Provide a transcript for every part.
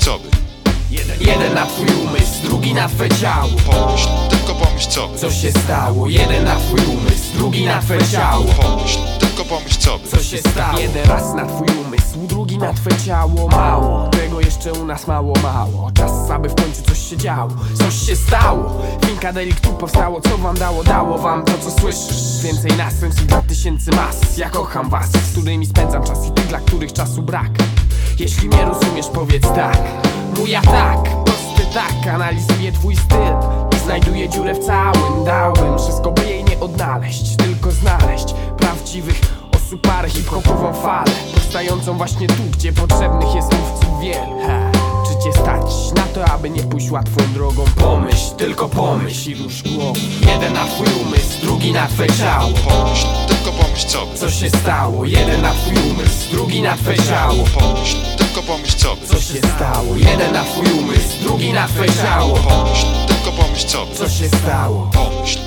co by. Jeden, na twój umysł, drugi na twe ciało. Pomyśl, tylko pomyśl co by. Co się stało? Jeden na twój umysł, drugi na twe ciało. Pomyśl, tylko pomyśl co by. Co się stało? Jeden raz na twój umysł, drugi na twe ciało. Mało, tego jeszcze u nas mało, mało. Czas aby w końcu coś się działo. Coś się stało. Finka deliktu powstało, co wam dało? Dało wam to co słyszysz. Więcej następstw i dwa tysięcy mas. Ja kocham was, z którymi spędzam czas I tych, dla których czasu brak Jeśli mnie rozumiesz, powiedz tak. Mój tak, prosty tak Analizuję twój styl i znajduję dziurę w całym. Dałem wszystko, by jej nie odnaleźć Tylko znaleźć prawdziwych osób parę hip-hopową falę Powstającą właśnie tu, gdzie potrzebnych jest mówców wielu cię stać na to, aby nie pójść łatwą drogą? Pomyśl, tylko pomyśl i rusz głową Jeden na twój umysł, drugi na twe ciało Pomyśl, tylko pomyśl co by Co się stało? Jeden na twój umysł, drugi na twe ciało Pomyśl, tylko pomyśl co by Co się stało? Jeden na twój umysł, drugi na twe ciało Pomyśl, tylko pomyśl co Co się stało? Pomyśl,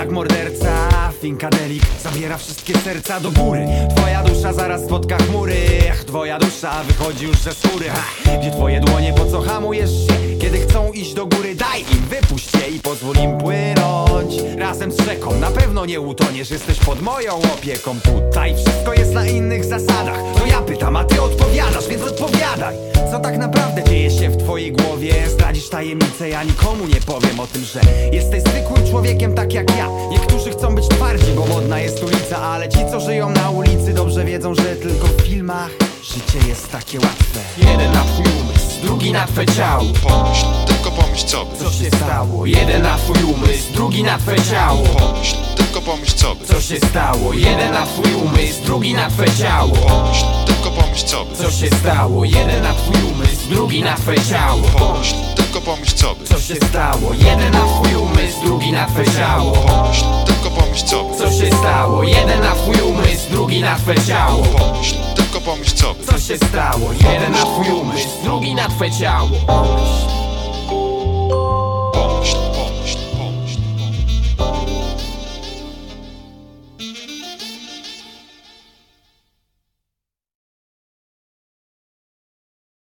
jak morderca. Finkadelik zabiera wszystkie serca do góry. Twoja dusza zaraz spotka chmury. Ach, twoja dusza wychodzi już ze skóry. Ha. Gdzie twoje dłonie, po co hamujesz się? Kiedy chcą iść do góry, daj im, wypuść je i pozwól im płynąć. Razem z rzeką, na pewno nie utoniesz. Jesteś pod moją opieką. Tutaj wszystko jest na innych zasadach. To ja pytam, a ty odpowiadasz, więc odpowiadaj Co tak naprawdę dzieje się w twojej głowie? Zdradzisz tajemnicę, ja nikomu nie powiem o tym, że Jesteś zwykłym człowiekiem tak jak ja. Niektórzy chcą być twardzi, bo modna jest ulica Ale ci, co żyją na ulicy dobrze wiedzą, że tylko w filmach Życie jest takie łatwe. Jeden na twój umysł, drugi na twe ciało. Pomyśl, tylko pomyśl co by. Co się stało? Jeden na twój umysł, drugi na twe ciało. Pomyśl, tylko pomyśl co by. Co się stało? Jeden na twój umysł, drugi na twe ciało. Pomyśl, tylko pomyśl co by Co się stało? Jeden na twój umysł, drugi na twoje ciało Pomyśl, tylko pomyśl co by Co się stało? Jeden na twój umysł, drugi na twoje ciało Pomyśl, tylko pomyśl co by Co się stało? Jeden na twój umysł, drugi na twoje ciało Pomyśl, tylko pomyśl co by Co się stało? Jeden na twój umysł, drugi na twoje ciało Pomyśl Pomyśl.